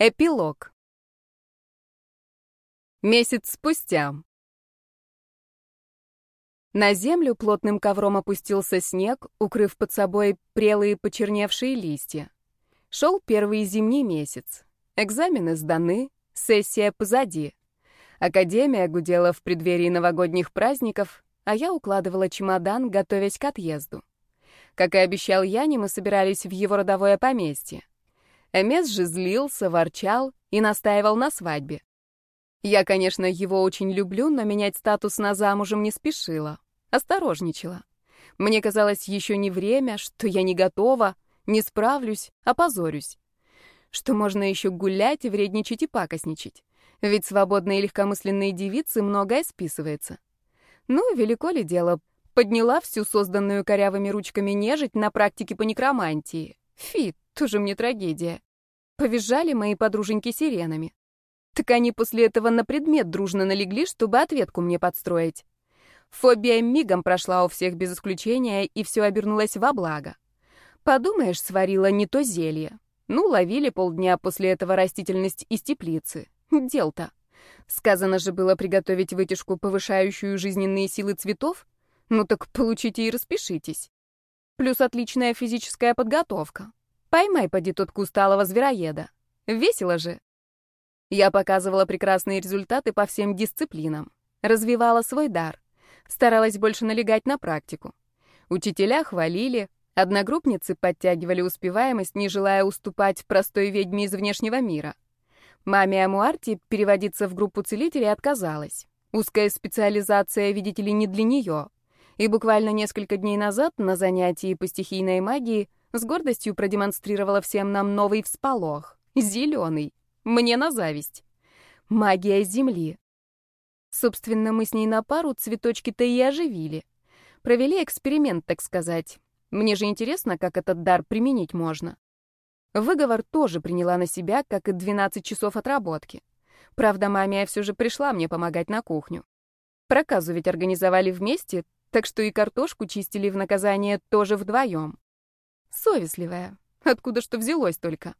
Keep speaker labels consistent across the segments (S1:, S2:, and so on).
S1: Эпилог. Месяц спустя. На землю плотным ковром опустился снег, укрыв под собой прелые почерневшие листья. Шел первый зимний месяц. Экзамены сданы, сессия позади. Академия гудела в преддверии новогодних праздников, а я укладывала чемодан, готовясь к отъезду. Как и обещал Яне, мы собирались в его родовое поместье. Эмес же злился, ворчал и настаивал на свадьбе. Я, конечно, его очень люблю, но менять статус на замужем не спешила. Осторожничала. Мне казалось, еще не время, что я не готова, не справлюсь, опозорюсь. Что можно еще гулять, вредничать и пакостничать. Ведь свободные легкомысленные девицы многое списывается. Ну, велико ли дело, подняла всю созданную корявыми ручками нежить на практике по некромантии. Фи, тоже мне трагедия. Повизжали мои подруженьки сиренами. Так они после этого на предмет дружно налегли, чтобы ответку мне подстроить. Фобия мигом прошла у всех без исключения, и все обернулось во благо. Подумаешь, сварила не то зелье. Ну, ловили полдня после этого растительность из теплицы. Дел-то. Сказано же было приготовить вытяжку, повышающую жизненные силы цветов. Ну так получите и распишитесь. Плюс отличная физическая подготовка. Поймай, поди, тот кусталого звероеда. Весело же. Я показывала прекрасные результаты по всем дисциплинам. Развивала свой дар. Старалась больше налегать на практику. Учителя хвалили, одногруппницы подтягивали успеваемость, не желая уступать простой ведьме из внешнего мира. Маме Амуарти переводиться в группу целителей отказалась. Узкая специализация, видите ли, не для нее. И буквально несколько дней назад на занятии по стихийной магии с гордостью продемонстрировала всем нам новый всполох. Зеленый. Мне на зависть. Магия Земли. Собственно, мы с ней на пару цветочки-то и оживили. Провели эксперимент, так сказать. Мне же интересно, как этот дар применить можно. Выговор тоже приняла на себя, как и 12 часов отработки. Правда, мамия все же пришла мне помогать на кухню. Проказу ведь организовали вместе, так что и картошку чистили в наказание тоже вдвоем. Совестливая. Откуда что взялось только?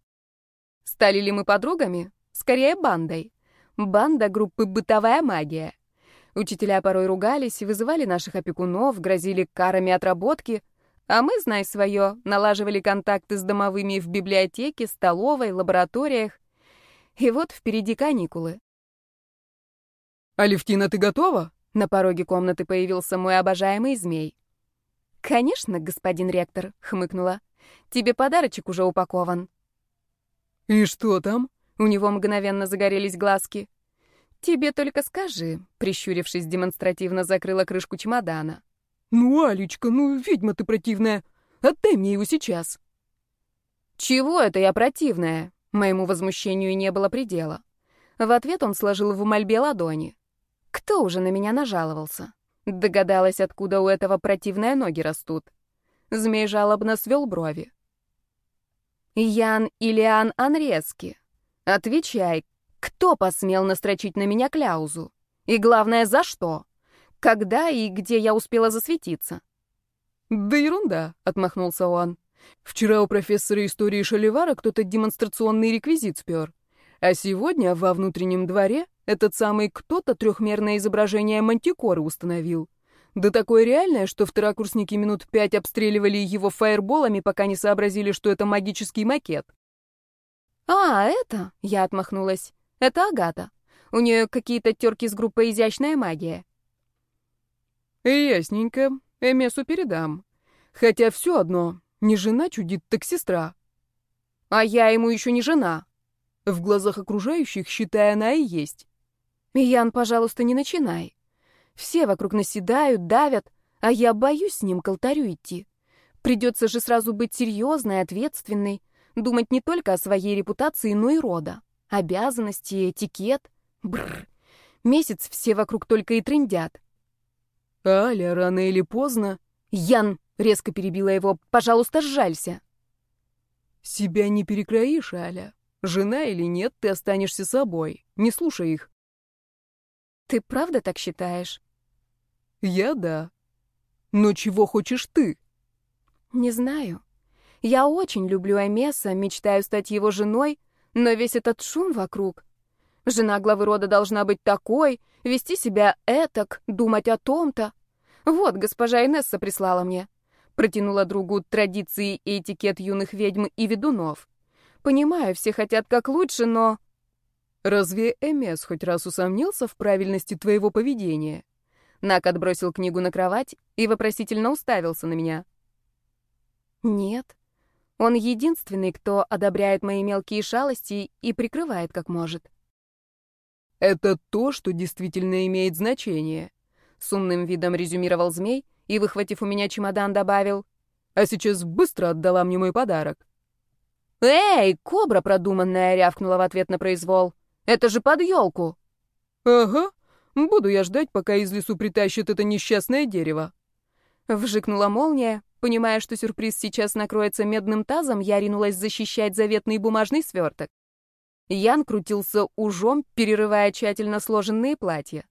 S1: Стали ли мы подругами? Скорее, бандой. Банда группы «Бытовая магия». Учителя порой ругались, вызывали наших опекунов, грозили карами отработки, а мы, знай свое, налаживали контакты с домовыми в библиотеке, столовой, лабораториях. И вот впереди каникулы.
S2: «Алевтина, ты готова?»
S1: На пороге комнаты появился мой обожаемый змей. «Конечно, господин ректор», — хмыкнула. «Тебе подарочек уже упакован».
S2: «И что там?»
S1: У него мгновенно загорелись глазки. «Тебе только скажи», — прищурившись, демонстративно закрыла крышку чемодана.
S2: «Ну, Алечка, ну, ведьма ты противная. Отдай мне его сейчас».
S1: «Чего это я противная?» Моему возмущению не было предела. В ответ он сложил в мольбе ладони. «Кто уже на меня нажаловался?» Догадалась, откуда у этого противные ноги растут. Змей жалобно свел брови. «Ян Илиан Анрески, отвечай, кто посмел настрочить на меня кляузу? И главное, за что? Когда и где я успела засветиться?»
S2: «Да ерунда», — отмахнулся он. «Вчера у профессора истории Шаливара кто-то демонстрационный реквизит спер. А сегодня во внутреннем дворе этот самый кто-то трехмерное изображение мантикоры установил. Да такое реальное, что второкурсники минут пять обстреливали его фаерболами, пока не сообразили, что это магический макет.
S1: «А, это?» — я отмахнулась. «Это Агата. У нее какие-то терки с группой «Изящная магия».
S2: «Ясненько. Эмесу передам. Хотя все одно. Не жена чудит, так сестра».
S1: «А я ему еще не жена»,
S2: в глазах окружающих, считай, она и есть.
S1: Ян, пожалуйста, не начинай. Все вокруг наседают, давят, а я боюсь с ним к алтарю идти. Придется же сразу быть серьезной, ответственной, думать не только о своей репутации, но и рода. Обязанности, этикет. Бррр. Месяц все вокруг только и трындят.
S2: Аля, рано или поздно...
S1: Ян, резко перебила его, пожалуйста, сжалься.
S2: Себя не перекроишь, Аля. Жена или нет, ты останешься собой. Не слушай их.
S1: Ты правда так считаешь?
S2: Я да. Но чего хочешь ты?
S1: Не знаю. Я очень люблю Эмеса, мечтаю стать его женой, Но весь этот шум вокруг... Жена главы рода должна быть такой, вести себя этак, думать о том-то. Вот, госпожа Инесса прислала мне. Протянула другу традиции и этикет юных ведьм и ведунов. Понимаю, все хотят как лучше, но...
S2: Разве Эмес хоть раз усомнился в правильности твоего поведения?
S1: Нак отбросил книгу на кровать и вопросительно уставился на меня. Нет. Он единственный, кто одобряет мои мелкие шалости и прикрывает как может.
S2: Это то, что действительно имеет значение. С умным видом резюмировал змей и, выхватив у меня чемодан, добавил. А сейчас быстро отдала мне мой подарок.
S1: «Эй, кобра продуманная!» — рявкнула в ответ на произвол. «Это же под елку!»
S2: «Ага, буду я ждать, пока из лесу притащат это несчастное дерево».
S1: Вжикнула молния, понимая, что сюрприз сейчас накроется медным тазом, я ринулась защищать заветный бумажный сверток. Ян крутился ужом, перерывая тщательно сложенные платья.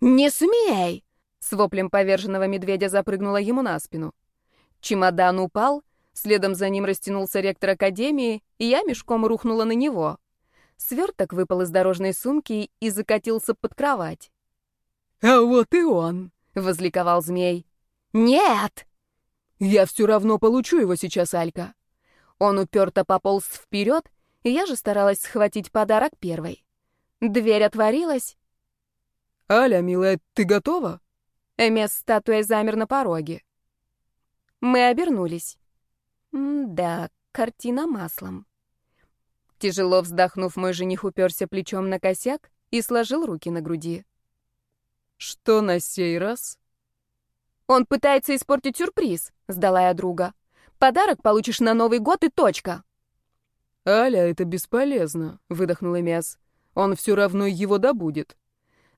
S1: «Не смей!» — с воплем поверженного медведя запрыгнула ему на спину. Чемодан упал, следом за ним растянулся ректор академии, и я мешком рухнула на него. Сверток выпал из дорожной сумки и закатился под кровать.
S2: «А вот и он!»
S1: — возликовал змей. «Нет!»
S2: «Я все равно получу его сейчас, Алька!»
S1: Он уперто пополз вперед, и я же старалась схватить подарок первой. Дверь отворилась.
S2: «Аля, милая, ты готова?»
S1: Эмес статуей замер на пороге. Мы обернулись. М да, картина маслом. Тяжело вздохнув, мой жених уперся плечом на косяк и сложил руки на груди.
S2: «Что на сей раз?»
S1: «Он пытается испортить сюрприз», — сдала я друга. «Подарок получишь на Новый год и точка».
S2: «Аля, это бесполезно», — выдохнул Эмиас. «Он все равно его добудет».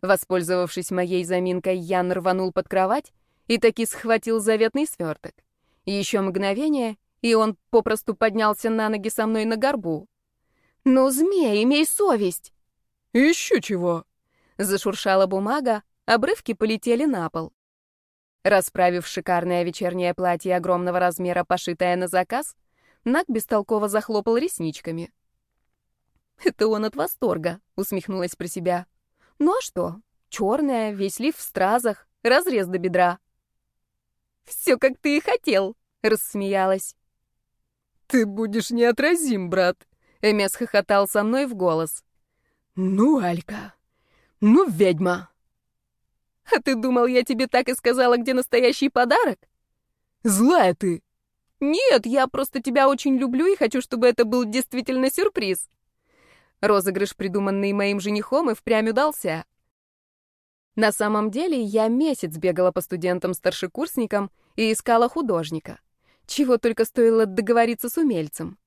S1: Воспользовавшись моей заминкой, Ян рванул под кровать и таки схватил заветный сверток. Еще мгновение, и он попросту поднялся на ноги со мной на горбу. «Ну, змей, имей совесть!»
S2: «Еще чего!»
S1: Зашуршала бумага, обрывки полетели на пол. Расправив шикарное вечернее платье огромного размера, пошитое на заказ, Нак бестолково захлопал ресничками. «Это он от восторга», — усмехнулась про себя. «Ну а что? Черная, весь лиф в стразах, разрез до бедра». «Все, как ты и хотел», — рассмеялась.
S2: «Ты будешь неотразим, брат»,
S1: Эмес хохотал со мной в голос.
S2: «Ну, Алька, ну, ведьма!»
S1: «А ты думал, я тебе так и сказала, где настоящий подарок?»
S2: «Злая ты!»
S1: «Нет, я просто тебя очень люблю и хочу, чтобы это был действительно сюрприз». Розыгрыш, придуманный моим женихом, и впрямь удался. На самом деле, я месяц бегала по студентам-старшекурсникам и искала художника. Чего только стоило договориться с умельцем.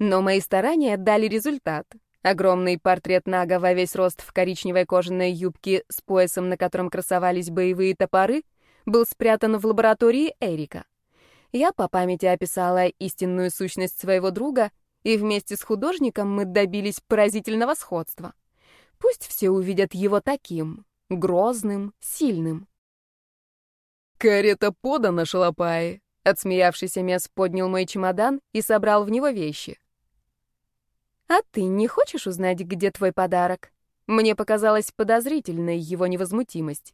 S1: Но мои старания дали результат. Огромный портрет Нага во весь рост в коричневой кожаной юбке с поясом, на котором красовались боевые топоры, был спрятан в лаборатории Эрика. Я по памяти описала истинную сущность своего друга, и вместе с художником мы добились поразительного сходства. Пусть все увидят его таким, грозным, сильным.
S2: «Карета подана, шалопаи!»
S1: Отсмеявшийся Мес поднял мой чемодан и собрал в него вещи. «А ты не хочешь узнать, где твой подарок?» Мне показалась подозрительной его невозмутимость.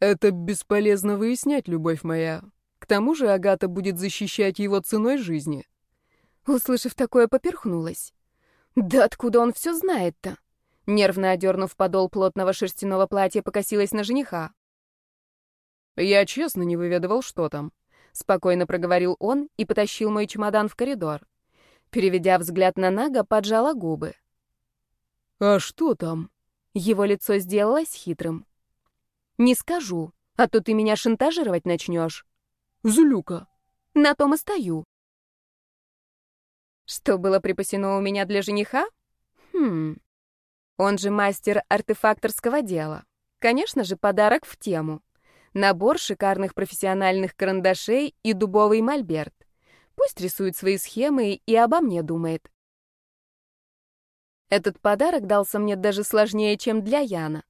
S2: «Это бесполезно выяснять, любовь моя. К тому же Агата будет защищать его ценой жизни».
S1: Услышав такое, поперхнулась. «Да откуда он все знает-то?» Нервно одернув подол плотного шерстяного платья, покосилась на жениха.
S2: «Я честно не выведывал, что там», — спокойно проговорил он и потащил мой чемодан в коридор.
S1: Переведя взгляд на Нага, поджала губы.
S2: «А что там?»
S1: Его лицо сделалось хитрым. «Не скажу, а то ты меня шантажировать начнешь».
S2: «Злюка».
S1: «На том и стою». Что было припасено у меня для жениха? Хм. Он же мастер артефакторского дела. Конечно же, подарок в тему. Набор шикарных профессиональных карандашей и дубовый мольберт. Пусть рисует свои схемы и обо мне думает. Этот подарок дался мне даже сложнее, чем для Яна.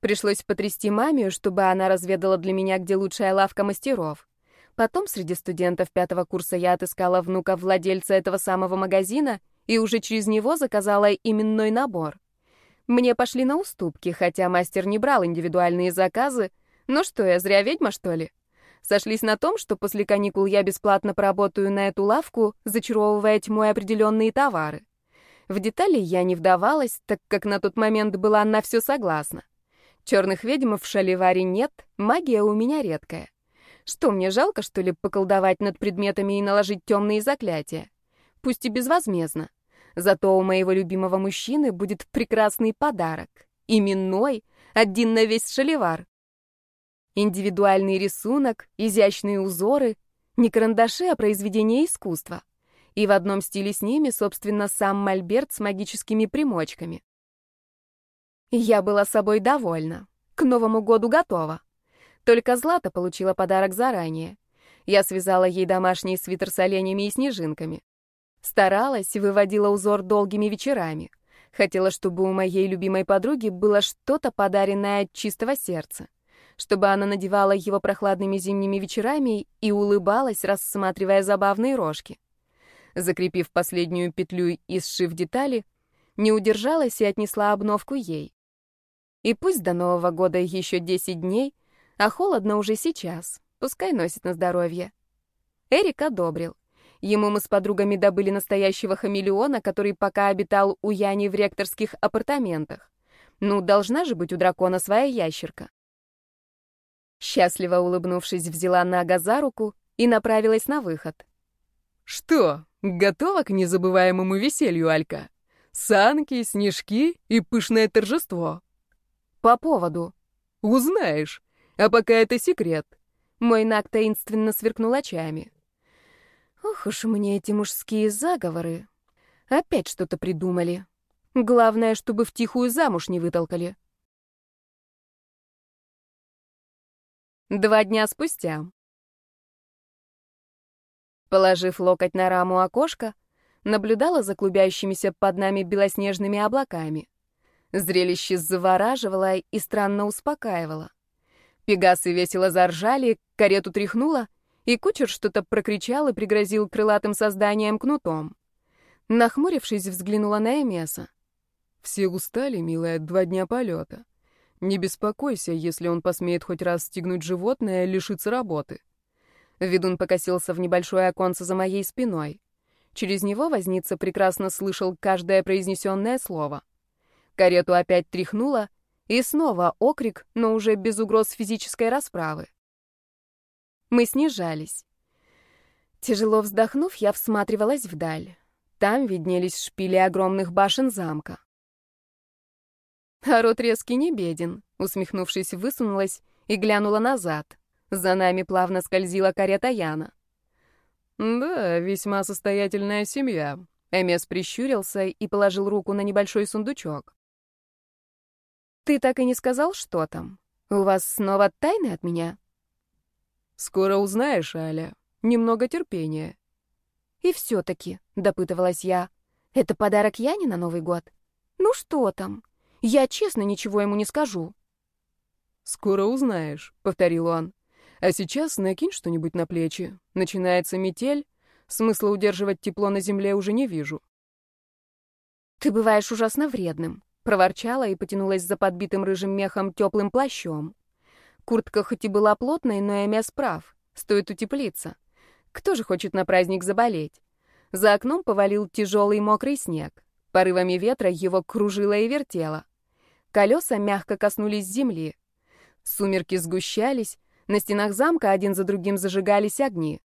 S1: Пришлось потрясти мамию, чтобы она разведала для меня, где лучшая лавка мастеров. Потом среди студентов пятого курса я отыскала внука владельца этого самого магазина и уже через него заказала именной набор. Мне пошли на уступки, хотя мастер не брал индивидуальные заказы. Ну что, я зря ведьма, что ли? Сошлись на том, что после каникул я бесплатно поработаю на эту лавку, зачаровывая тьмой определенные товары. В детали я не вдавалась, так как на тот момент была на все согласна. Черных ведьм в Шаливаре нет, магия у меня редкая. Что, мне жалко, что ли, поколдовать над предметами и наложить темные заклятия? Пусть и безвозмездно. Зато у моего любимого мужчины будет прекрасный подарок. Именной, один на весь Шаливар. Индивидуальный рисунок, изящные узоры, не карандаши, а произведения искусства. И в одном стиле с ними, собственно, сам мольберт с магическими примочками. Я была собой довольна. К Новому году готова. Только Злата получила подарок заранее. Я связала ей домашний свитер с оленями и снежинками. Старалась, выводила узор долгими вечерами. Хотела, чтобы у моей любимой подруги было что-то подаренное от чистого сердца чтобы она надевала его прохладными зимними вечерами и улыбалась, рассматривая забавные рожки. Закрепив последнюю петлю и сшив детали, не удержалась и отнесла обновку ей. И пусть до Нового года еще 10 дней, а холодно уже сейчас, пускай носит на здоровье. Эрик одобрил. Ему мы с подругами добыли настоящего хамелеона, который пока обитал у Яни в ректорских апартаментах. Ну, должна же быть у дракона своя ящерка. Счастливо улыбнувшись, взяла Нага за руку и направилась на выход.
S2: «Что, готова к незабываемому веселью, Алька? Санки, снежки и пышное торжество?»
S1: «По поводу?»
S2: «Узнаешь. А пока это секрет».
S1: Мой Наг таинственно сверкнул очами. «Ох уж мне эти мужские заговоры. Опять что-то придумали. Главное, чтобы втихую замуж не вытолкали». Два дня спустя. Положив локоть на раму окошка, наблюдала за клубящимися под нами белоснежными облаками. Зрелище завораживало и странно успокаивало. Пегасы весело заржали, карету тряхнуло, и кучер что-то прокричал и пригрозил крылатым созданием кнутом. Нахмурившись, взглянула на Эмеса.
S2: «Все устали, милая, два дня полета. Не беспокойся, если он посмеет хоть раз стегнуть животное, лишиться работы.
S1: Ведун покосился в небольшое оконце за моей спиной. Через него возница прекрасно слышал каждое произнесенное слово. Карету опять тряхнуло, и снова окрик, но уже без угроз физической расправы. Мы снижались. Тяжело вздохнув, я всматривалась вдаль. Там виднелись шпили огромных башен замка. А рот резкий не беден, усмехнувшись, высунулась и глянула назад. За нами плавно скользила карета Яна.
S2: «Да, весьма состоятельная семья», —
S1: Эмес прищурился и положил руку на небольшой сундучок. «Ты так и не сказал, что там? У вас снова тайны от меня?»
S2: «Скоро узнаешь, Аля. Немного терпения».
S1: «И все-таки», — допытывалась я, — «это подарок Яне на Новый год? Ну что там? Я честно ничего ему не скажу.
S2: «Скоро узнаешь», — повторил он. «А сейчас накинь что-нибудь на плечи. Начинается метель. Смысла удерживать тепло на земле уже не вижу».
S1: «Ты бываешь ужасно вредным», — проворчала и потянулась за подбитым рыжим мехом теплым плащом. Куртка хоть и была плотной, но Эмес прав. Стоит утеплиться. Кто же хочет на праздник заболеть? За окном повалил тяжелый мокрый снег. Порывами ветра его кружило и вертело. Колеса мягко коснулись земли. Сумерки сгущались, на стенах замка один за другим зажигались огни.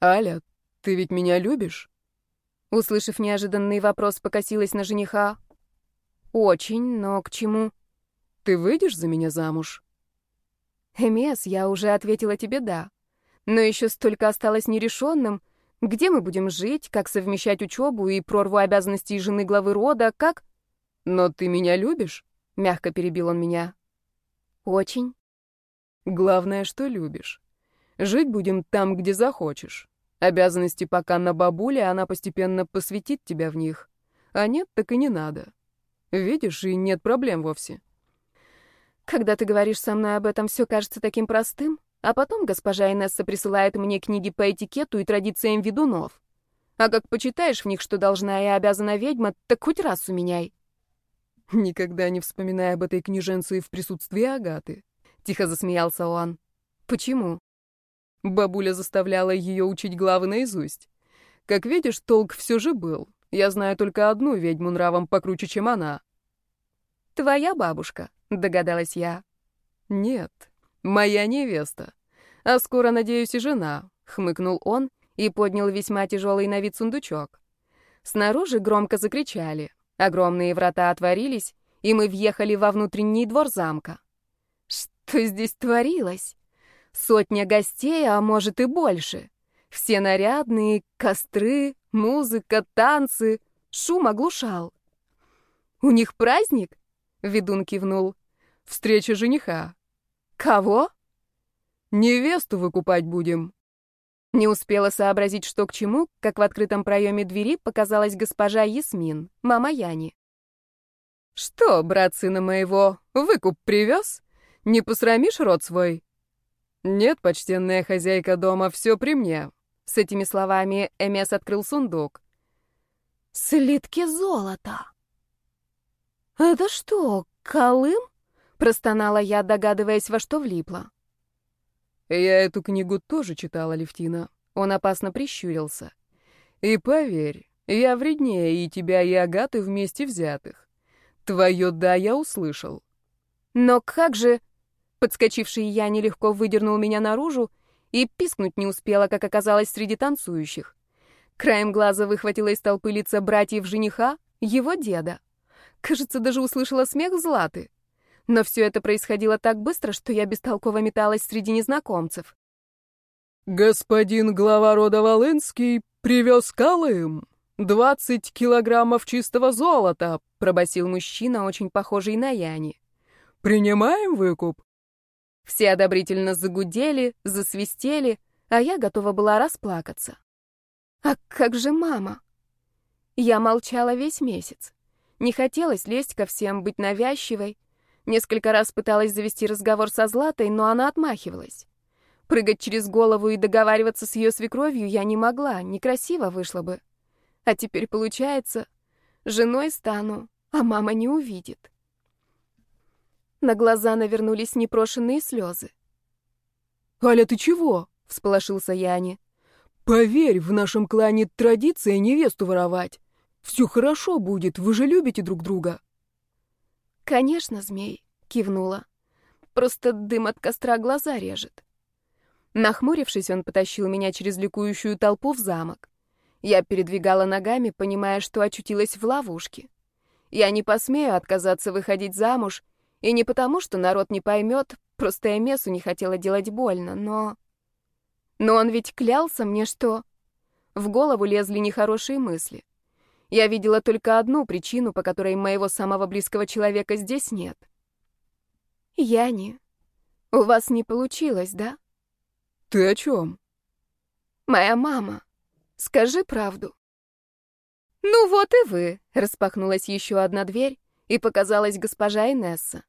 S2: «Аля, ты ведь меня любишь?»
S1: Услышав неожиданный вопрос, покосилась на жениха. «Очень, но к чему?»
S2: «Ты выйдешь за меня замуж?»
S1: «Эмес, я уже ответила тебе «да». Но еще столько осталось нерешенным. Где мы будем жить, как совмещать учебу и прорву обязанностей жены главы рода, как...»
S2: «Но ты меня любишь?»
S1: — мягко перебил он меня. «Очень».
S2: «Главное, что любишь. Жить будем там, где захочешь. Обязанности пока на бабуле, она постепенно посвятит тебя в них. А нет, так и не надо. Видишь, и нет проблем вовсе».
S1: «Когда ты говоришь со мной об этом, все кажется таким простым, а потом госпожа Инесса присылает мне книги по этикету и традициям ведунов. А как почитаешь в них, что должна и обязана ведьма, так хоть раз уменяй.
S2: Никогда не вспоминая об этой княженце в присутствии Агаты. Тихо засмеялся он.
S1: Почему?
S2: Бабуля заставляла ее учить главы наизусть. Как видишь, толк все же был. Я знаю только одну ведьму нравом покруче, чем она.
S1: Твоя бабушка, догадалась я.
S2: Нет, моя невеста. А скоро, надеюсь, и жена, хмыкнул он и поднял весьма тяжелый на вид сундучок. Снаружи громко закричали. Огромные врата отворились, и мы въехали во внутренний двор замка.
S1: Что здесь творилось? Сотня гостей, а может и больше. Все нарядные, костры, музыка, танцы. Шум оглушал. «У них праздник?» — ведун кивнул.
S2: «Встреча жениха».
S1: «Кого?»
S2: «Невесту выкупать будем»,
S1: не успела сообразить, что к чему, как в открытом проеме двери показалась госпожа Ясмин, мама Яни.
S2: «Что, брат сына моего, выкуп привез? Не посрамишь род свой?» «Нет, почтенная хозяйка дома, все при мне». С этими словами Эмес открыл сундук.
S1: «Слитки золота!» «Это что, Колым?» — простонала я, догадываясь, во что влипла.
S2: Я эту книгу тоже читала, Левтина. Он опасно прищурился. И поверь, я вреднее и тебя, и Агаты вместе взятых. Твое «да» я услышал.
S1: Но как же... Подскочивший я нелегко выдернул меня наружу и пискнуть не успела, как оказалось среди танцующих. Краем глаза выхватила из толпы лица братьев жениха, его деда. Кажется, даже услышала смех Златы. Но все это происходило так быстро, что я бестолково металась среди незнакомцев.
S2: «Господин глава рода Волынский привез Колым. Двадцать килограммов чистого золота», — пробасил мужчина, очень похожий на Яни. «Принимаем выкуп?»
S1: Все одобрительно загудели, засвистели, а я готова была расплакаться. «А как же мама?» Я молчала весь месяц. Не хотелось лезть ко всем, быть навязчивой, Несколько раз пыталась завести разговор со Златой, но она отмахивалась. Прыгать через голову и договариваться с ее свекровью я не могла, некрасиво вышло бы. А теперь получается, женой стану, а мама не увидит. На глаза навернулись непрошенные слезы.
S2: «Аля, ты чего?»
S1: — всполошился Яни.
S2: «Поверь, в нашем клане традиция невесту воровать. Все хорошо будет, вы же любите друг друга».
S1: «Конечно, змей», — кивнула. «Просто дым от костра глаза режет». Нахмурившись, он потащил меня через ликующую толпу в замок. Я передвигала ногами, понимая, что очутилась в ловушке. Я не посмею отказаться выходить замуж, и не потому, что народ не поймет, просто Эмесу не хотела делать больно, но... Но он ведь клялся мне, что... В голову лезли нехорошие мысли. Я видела только одну причину, по которой моего самого близкого человека здесь нет. Яни, у вас не получилось, да?
S2: Ты о чем?
S1: Моя мама. Скажи правду. Ну вот и вы, распахнулась еще одна дверь, и показалась госпожа Инесса.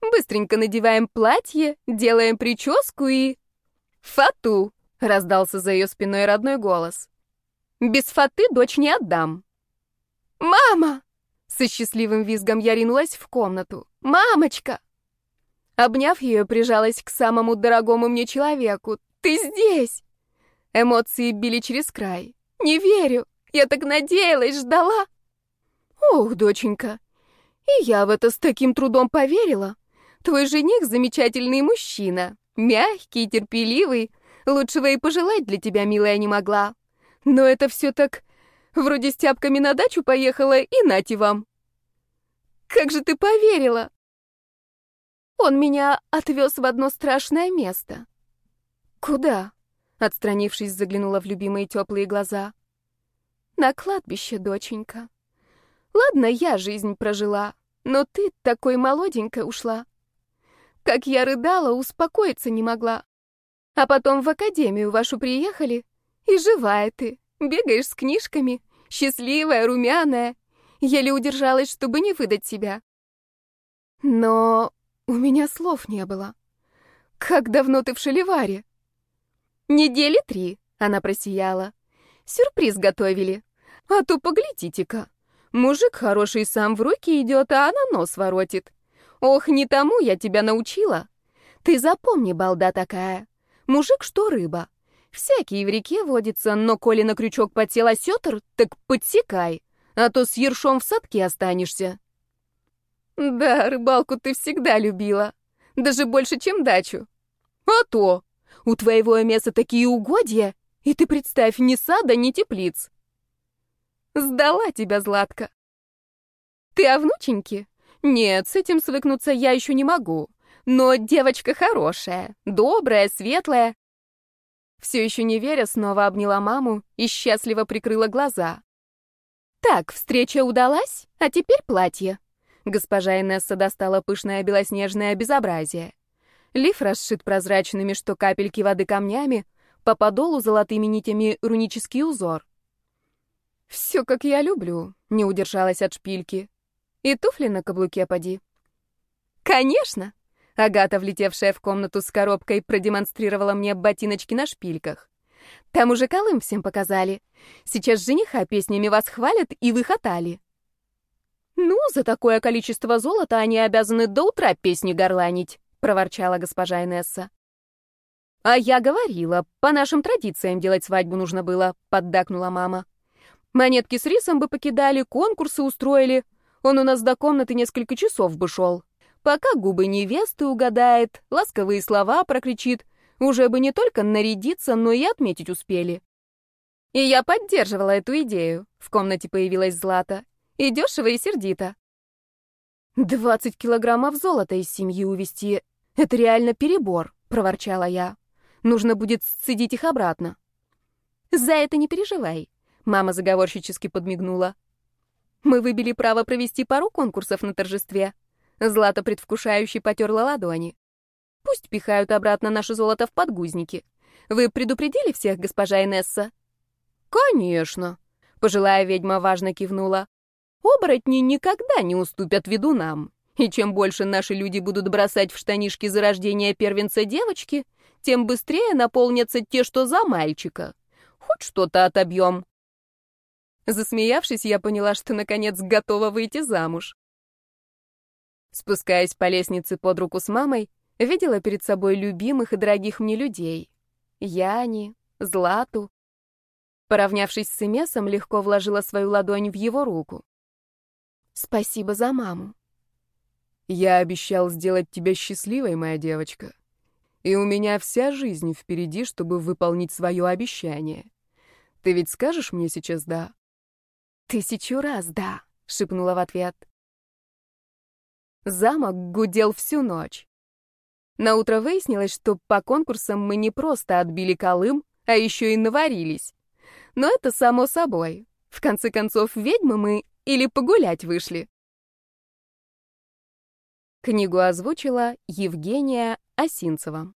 S1: Быстренько надеваем платье, делаем прическу и... Фату! раздался за ее спиной родной голос. Без фаты дочь не отдам. «Мама!» Со счастливым визгом я ринулась в комнату. «Мамочка!» Обняв ее, прижалась к самому дорогому мне человеку. «Ты здесь!» Эмоции били через край. «Не верю! Я так надеялась, ждала!» «Ох, доченька, и я в это с таким трудом поверила. Твой жених — замечательный мужчина, мягкий, терпеливый. Лучшего и пожелать для тебя, милая, не могла. Но это все так Вроде с тяпками на дачу поехала, и нате вам. Как же ты поверила? Он меня отвез в одно страшное место. Куда? Отстранившись, заглянула в любимые теплые глаза. На кладбище, доченька. Ладно, я жизнь прожила, но ты такой молоденькая ушла. Как я рыдала, успокоиться не могла. А потом в академию вашу приехали, и живая ты. Бегаешь с книжками, счастливая, румяная. Еле удержалась, чтобы не выдать себя. Но у меня слов не было. Как давно ты в Шаливаре? Недели три, она просияла. Сюрприз готовили. А то поглядите-ка. Мужик хороший сам в руки идет, а она нос воротит. Ох, не тому я тебя научила. Ты запомни, балда такая. Мужик что рыба. Всякие в реке водится, но коли на крючок подсел осетр, так подсекай, а то с ершом в садке останешься. Да, рыбалку ты всегда любила. Даже больше, чем дачу. А то! У твоего места такие угодья, и ты представь, ни сада, ни теплиц. Сдала тебя, Златка. Ты о внученьке? Нет, с этим свыкнуться я еще не могу. Но девочка хорошая, добрая, светлая. Все еще не веря, снова обняла маму и счастливо прикрыла глаза. Так, встреча удалась, а теперь платье. Госпожа Инесса достала пышное белоснежное безобразие. Лиф расшит прозрачными, что капельки воды камнями, по подолу золотыми нитями рунический узор. «Все, как я люблю», — не удержалась от шпильки. «И туфли на каблуке поди». «Конечно!» — Агата, влетевшая в комнату с коробкой, продемонстрировала мне ботиночки на шпильках. «Там уже колым всем показали. Сейчас жениха песнями вас хвалят и выхотали». «Ну, за такое количество золота они обязаны до утра песни горланить», — проворчала госпожа Инесса. «А я говорила, по нашим традициям делать свадьбу нужно было», — поддакнула мама. Монетки с рисом бы покидали, конкурсы устроили. Он у нас до комнаты несколько часов бы шел. Пока губы невесты угадает, ласковые слова прокричит, уже бы не только нарядиться, но и отметить успели. И я поддерживала эту идею. В комнате появилась Злата. И дешево, и сердито. «Двадцать килограммов золота из семьи увезти — это реально перебор», — проворчала я. «Нужно будет сцедить их обратно». «За это не переживай. Мама заговорщически подмигнула. Мы выбили право провести пару конкурсов на торжестве. Злата предвкушающе потерла ладони. Пусть пихают обратно наше золото в подгузники. Вы предупредили всех, госпожа Инесса? Конечно. Пожилая ведьма важно кивнула. Оборотни никогда не уступят виду нам. И чем больше наши люди будут бросать в штанишки за рождение первенца девочки, тем быстрее наполнятся те, что за мальчика. Хоть что-то отобьем. Засмеявшись, я поняла, что наконец готова выйти замуж. Спускаясь по лестнице под руку с мамой, видела перед собой любимых и дорогих мне людей. Яни, Злату. Поравнявшись с Эмесом, легко вложила свою ладонь в его руку. «Спасибо за маму».
S2: «Я обещал сделать тебя счастливой, моя девочка. И у меня вся жизнь впереди, чтобы выполнить свое обещание. Ты ведь скажешь мне сейчас «да»?»
S1: «Тысячу раз да», — шепнула в ответ. Замок гудел всю ночь. Наутро выяснилось, что по конкурсам мы не просто отбили Колым, а еще и наварились. Но это само собой. В конце концов, ведьмы мы или погулять вышли. Книгу озвучила Евгения Осинцева.